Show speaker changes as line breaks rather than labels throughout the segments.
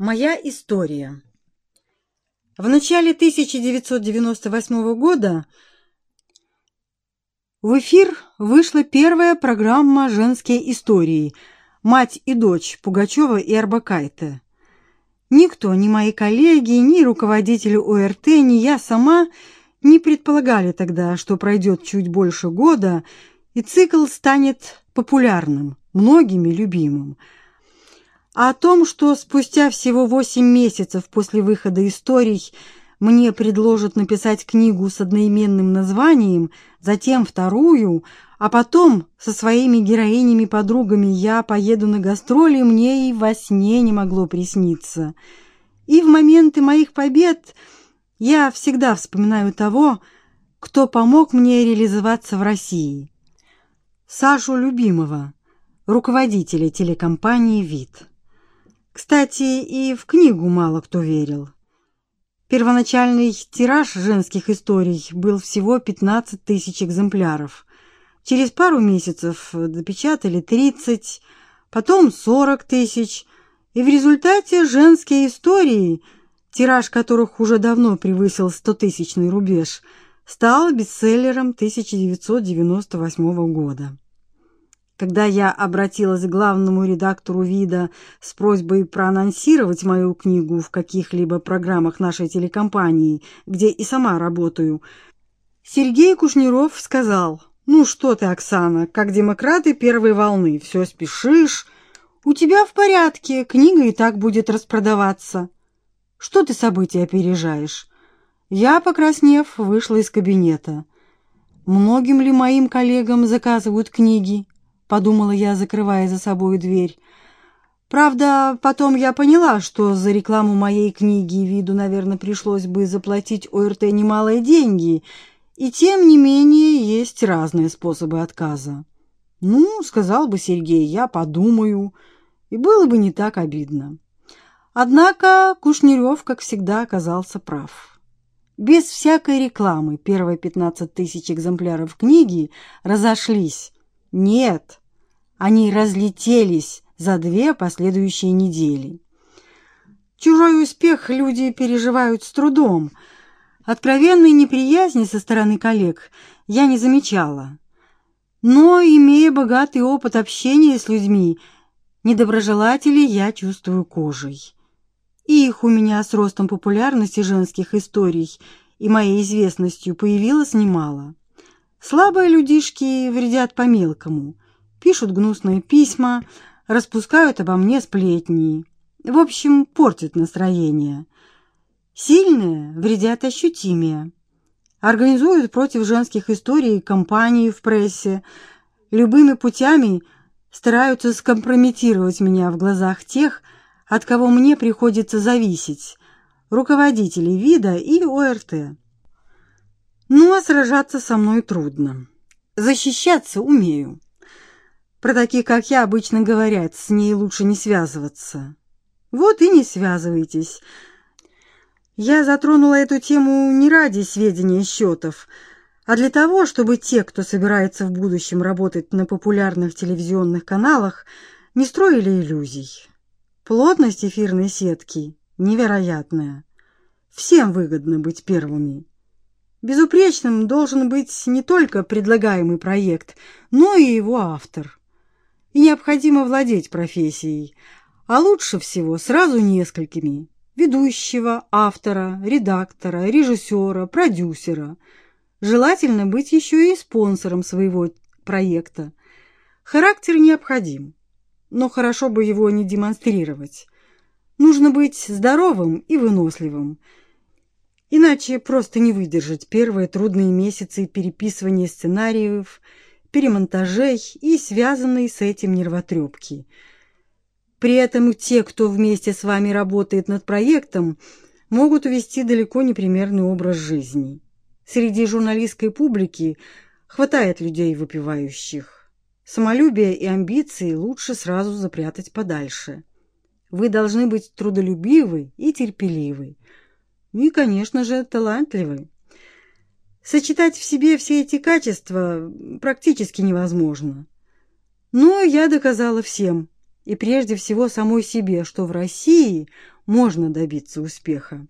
Моя история. В начале 1998 года в эфир вышла первая программа «Женские истории» «Мать и дочь» Пугачева и Арбакайте. Никто, ни мои коллеги, ни руководители ОРТ, ни я сама не предполагали тогда, что пройдет чуть больше года, и цикл станет популярным, многими любимым – о том, что спустя всего восемь месяцев после выхода историй мне предложат написать книгу с одноименным названием, затем вторую, а потом со своими героинями-подругами я поеду на гастроли, мне и во сне не могло присниться. И в моменты моих побед я всегда вспоминаю того, кто помог мне реализоваться в России. Сашу Любимого, руководителя телекомпании «Вид». Кстати, и в книгу мало кто верил. Первоначальный тираж женских историй был всего 15 тысяч экземпляров. Через пару месяцев допечатали 30, потом 40 тысяч, и в результате женские истории, тираж которых уже давно превысил 100-тысячный рубеж, стал бестселлером 1998 года. Когда я обратилась к главному редактору «Вида» с просьбой проанонсировать мою книгу в каких-либо программах нашей телекомпании, где и сама работаю, Сергей Кушниров сказал, «Ну что ты, Оксана, как демократы первой волны, все спешишь. У тебя в порядке, книга и так будет распродаваться. Что ты события опережаешь?» Я, покраснев, вышла из кабинета. Многим ли моим коллегам заказывают книги? Подумала я, закрывая за собой дверь. Правда, потом я поняла, что за рекламу моей книги виду, наверное, пришлось бы заплатить ОРТ немалые деньги, и тем не менее есть разные способы отказа. Ну, сказал бы Сергей, я подумаю, и было бы не так обидно. Однако Кушнерев, как всегда, оказался прав. Без всякой рекламы первые пятнадцать тысяч экземпляров книги разошлись. Нет, они разлетелись за две последующие недели. Чужой успех люди переживают с трудом. Откровенной неприязни со стороны коллег я не замечала. Но, имея богатый опыт общения с людьми, недоброжелателей я чувствую кожей. И их у меня с ростом популярности женских историй и моей известностью появилось немало. Слабые людишки вредят по-мелкому — пишут гнусные письма, распускают обо мне сплетни. В общем, портят настроение. Сильные вредят ощутимее. Организуют против женских историй кампании в прессе. Любыми путями стараются скомпрометировать меня в глазах тех, от кого мне приходится зависеть, руководителей вида и ОРТ. Ну, а сражаться со мной трудно. Защищаться умею. Про таких, как я, обычно говорят, с ней лучше не связываться. Вот и не связывайтесь. Я затронула эту тему не ради сведения счетов, а для того, чтобы те, кто собирается в будущем работать на популярных телевизионных каналах, не строили иллюзий. Плотность эфирной сетки невероятная. Всем выгодно быть первыми. Безупречным должен быть не только предлагаемый проект, но и его автор необходимо владеть профессией, а лучше всего сразу несколькими: ведущего, автора, редактора, режиссера, продюсера. Желательно быть еще и спонсором своего проекта. Характер необходим, но хорошо бы его не демонстрировать. Нужно быть здоровым и выносливым. Иначе просто не выдержать первые трудные месяцы переписывания сценариев перемонтажей и связанные с этим нервотрепки. При этом те, кто вместе с вами работает над проектом, могут вести далеко не примерный образ жизни. Среди журналистской публики хватает людей выпивающих. Самолюбие и амбиции лучше сразу запрятать подальше. Вы должны быть трудолюбивы и терпеливы. И, конечно же, талантливы. Сочетать в себе все эти качества практически невозможно. Но я доказала всем, и прежде всего самой себе, что в России можно добиться успеха.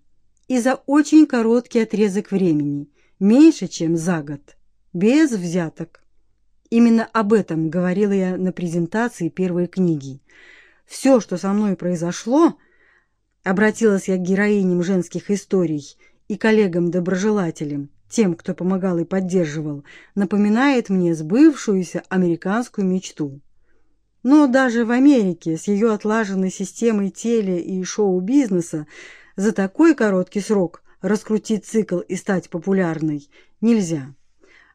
И за очень короткий отрезок времени, меньше, чем за год, без взяток. Именно об этом говорила я на презентации первой книги. Все, что со мной произошло, обратилась я к героиням женских историй и коллегам-доброжелателям, тем, кто помогал и поддерживал, напоминает мне сбывшуюся американскую мечту. Но даже в Америке с ее отлаженной системой теле- и шоу-бизнеса за такой короткий срок раскрутить цикл и стать популярной нельзя.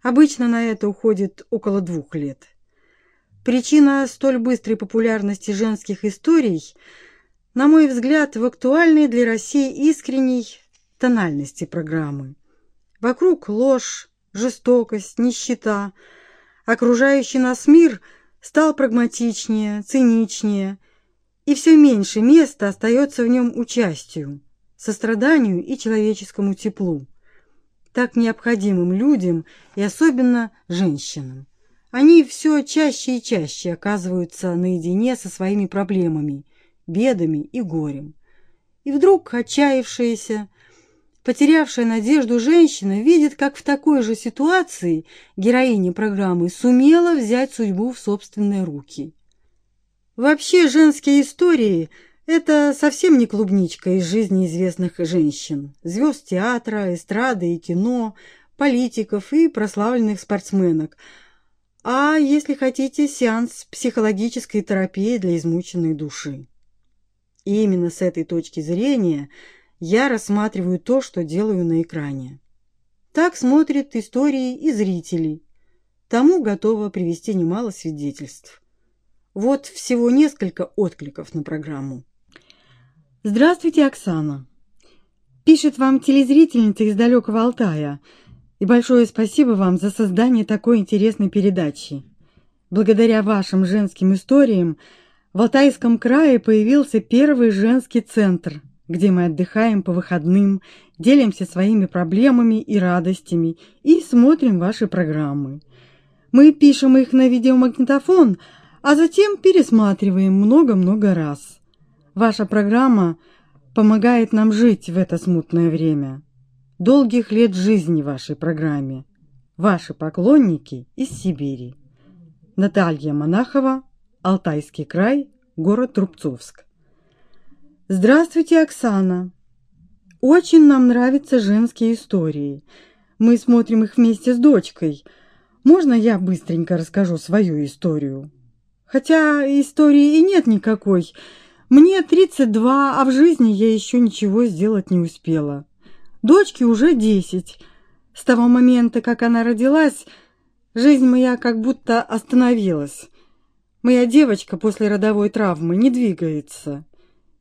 Обычно на это уходит около двух лет. Причина столь быстрой популярности женских историй, на мой взгляд, в актуальной для России искренней тональности программы. Вокруг ложь, жестокость, нищета. Окружающий нас мир стал прагматичнее, циничнее, и все меньше места остается в нем участию, состраданию и человеческому теплу так необходимым людям и особенно женщинам. Они все чаще и чаще оказываются наедине со своими проблемами, бедами и горем. И вдруг отчаявшаяся, потерявшая надежду женщина видит, как в такой же ситуации героиня программы сумела взять судьбу в собственные руки. Вообще женские истории – это совсем не клубничка из жизни известных женщин, звезд театра, эстрады и кино, политиков и прославленных спортсменок, а, если хотите, сеанс психологической терапии для измученной души. И именно с этой точки зрения я рассматриваю то, что делаю на экране. Так смотрят истории и зрители. Тому готово привести немало свидетельств. Вот всего несколько откликов на программу.
Здравствуйте, Оксана. Пишет вам телезрительница из далекого Алтая. И большое спасибо вам за создание такой интересной передачи. Благодаря вашим женским историям в Алтайском крае появился первый женский центр, где мы отдыхаем по выходным, делимся своими проблемами и радостями и смотрим ваши программы. Мы пишем их на видеомагнитофон, а затем пересматриваем много-много раз. Ваша программа помогает нам жить в это смутное время. Долгих лет жизни вашей программе. Ваши поклонники из Сибири. Наталья Монахова, Алтайский край, город Трубцовск. Здравствуйте, Оксана. Очень нам нравятся женские истории. Мы смотрим их вместе с дочкой. Можно я быстренько расскажу свою историю? Хотя истории и нет никакой. Мне 32, а в жизни я еще ничего сделать не успела. Дочке уже 10. С того момента, как она родилась, жизнь моя как будто остановилась. Моя девочка после родовой травмы не двигается,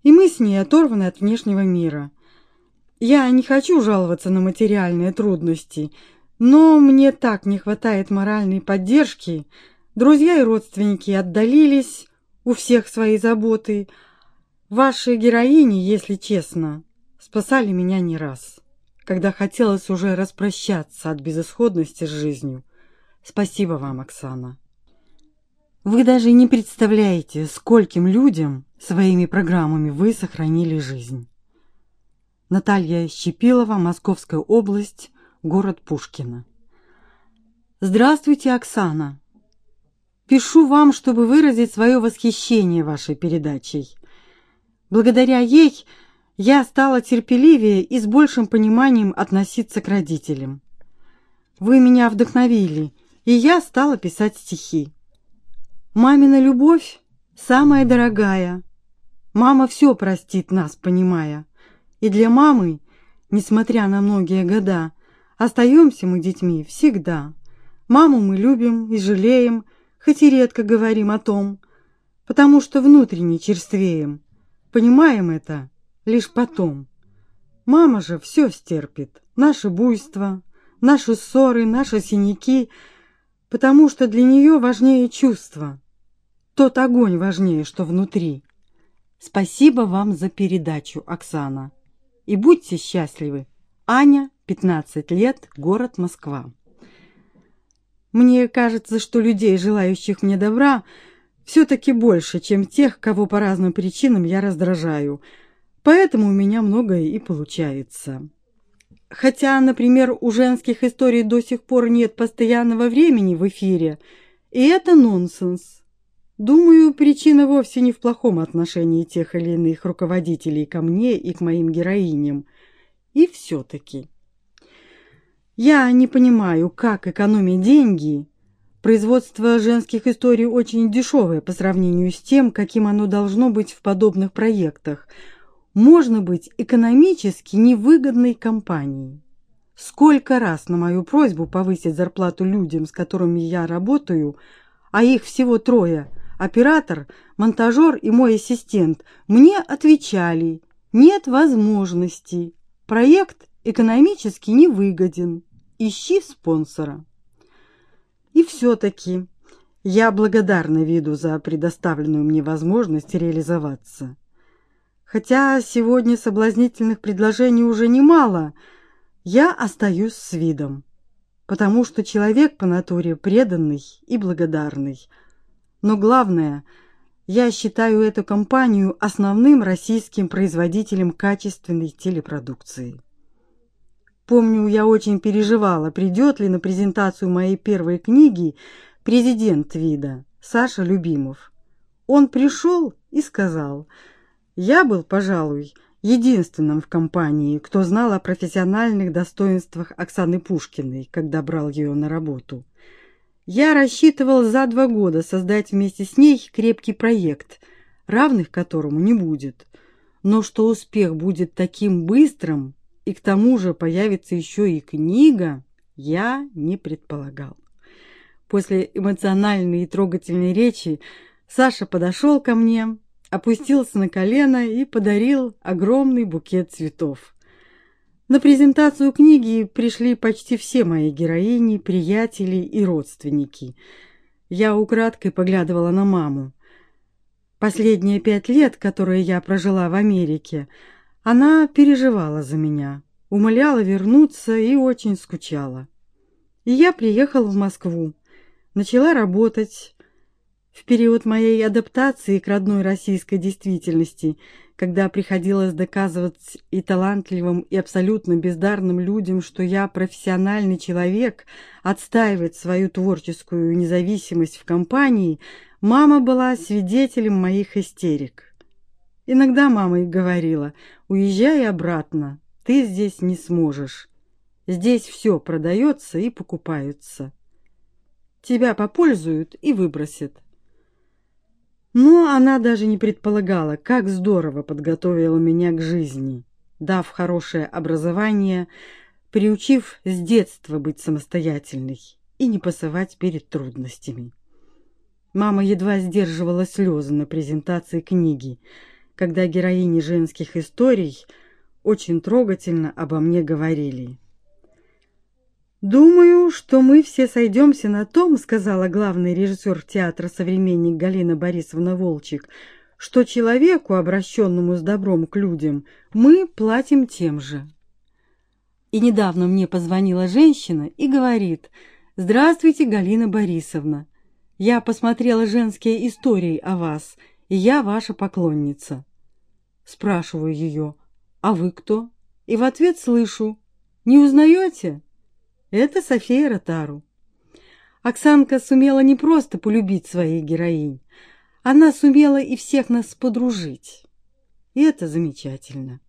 и мы с ней оторваны от внешнего мира. Я не хочу жаловаться на материальные трудности, но мне так не хватает моральной поддержки. Друзья и родственники отдалились, у всех свои заботы, Ваши героини, если честно, спасали меня не раз, когда хотелось уже распрощаться от безысходности с жизнью. Спасибо вам, Оксана. Вы даже не представляете, скольким людям своими программами вы сохранили жизнь. Наталья Щепилова, Московская область, город Пушкино. Здравствуйте, Оксана. Пишу вам, чтобы выразить свое восхищение вашей передачей. Благодаря ей я стала терпеливее и с большим пониманием относиться к родителям. Вы меня вдохновили, и я стала писать стихи. Мамина любовь самая дорогая. Мама все простит нас, понимая. И для мамы, несмотря на многие года, остаемся мы детьми всегда. Маму мы любим и жалеем, хоть и редко говорим о том, потому что внутренне черствеем. Понимаем это лишь потом. Мама же все стерпит, наши буйства, наши ссоры, наши синяки, потому что для нее важнее чувство. Тот огонь важнее, что внутри. Спасибо вам за передачу, Оксана. И будьте счастливы. Аня, 15 лет, город Москва. Мне кажется, что людей, желающих мне добра, все-таки больше, чем тех, кого по разным причинам я раздражаю. Поэтому у меня многое и получается. Хотя, например, у женских историй до сих пор нет постоянного времени в эфире, и это нонсенс. Думаю, причина вовсе не в плохом отношении тех или иных руководителей ко мне и к моим героиням. И все-таки. Я не понимаю, как экономить деньги. Производство женских историй очень дешевое по сравнению с тем, каким оно должно быть в подобных проектах. Можно быть экономически невыгодной компанией. Сколько раз на мою просьбу повысить зарплату людям, с которыми я работаю, а их всего трое – оператор, монтажер и мой ассистент – мне отвечали – нет возможности. Проект экономически невыгоден. Ищи спонсора. И все-таки я благодарна виду за предоставленную мне возможность реализоваться. Хотя сегодня соблазнительных предложений уже немало, я остаюсь с видом, потому что человек по натуре преданный и благодарный. Но главное, я считаю эту компанию основным российским производителем качественной телепродукции. Помню, я очень переживала, придет ли на презентацию моей первой книги президент ВИДа Саша Любимов. Он пришел и сказал, я был, пожалуй, единственным в компании, кто знал о профессиональных достоинствах Оксаны Пушкиной, когда брал ее на работу. Я рассчитывал за два года создать вместе с ней крепкий проект, равных которому не будет. Но что успех будет таким быстрым, и к тому же появится еще и книга, я не предполагал. После эмоциональной и трогательной речи Саша подошел ко мне, опустился на колено и подарил огромный букет цветов. На презентацию книги пришли почти все мои героини, приятели и родственники. Я украдкой поглядывала на маму. Последние пять лет, которые я прожила в Америке, она переживала за меня, умоляла вернуться и очень скучала. И я приехала в Москву, начала работать. В период моей адаптации к родной российской действительности, когда приходилось доказывать и талантливым, и абсолютно бездарным людям, что я профессиональный человек, отстаивать свою творческую независимость в компании, мама была свидетелем моих истерик. Иногда мама и говорила, уезжай обратно, ты здесь не сможешь. Здесь все продается и покупается. Тебя попользуют и выбросят. Но она даже не предполагала, как здорово подготовила меня к жизни, дав хорошее образование, приучив с детства быть самостоятельной и не пасовать перед трудностями. Мама едва сдерживала слезы на презентации книги, когда героини женских историй очень трогательно обо мне говорили. «Думаю, что мы все сойдемся на том, — сказала главный режиссер театра «Современник» Галина Борисовна Волчек, — что человеку, обращенному с добром к людям, мы платим тем же». И недавно мне позвонила женщина и говорит, «Здравствуйте, Галина Борисовна. Я посмотрела женские истории о вас, и я ваша поклонница». Спрашиваю ее, «А вы кто?» И в ответ слышу, «Не узнаете?» Это София Ротару. Оксанка сумела не просто полюбить своих героинь, она сумела и всех нас подружить. И это замечательно.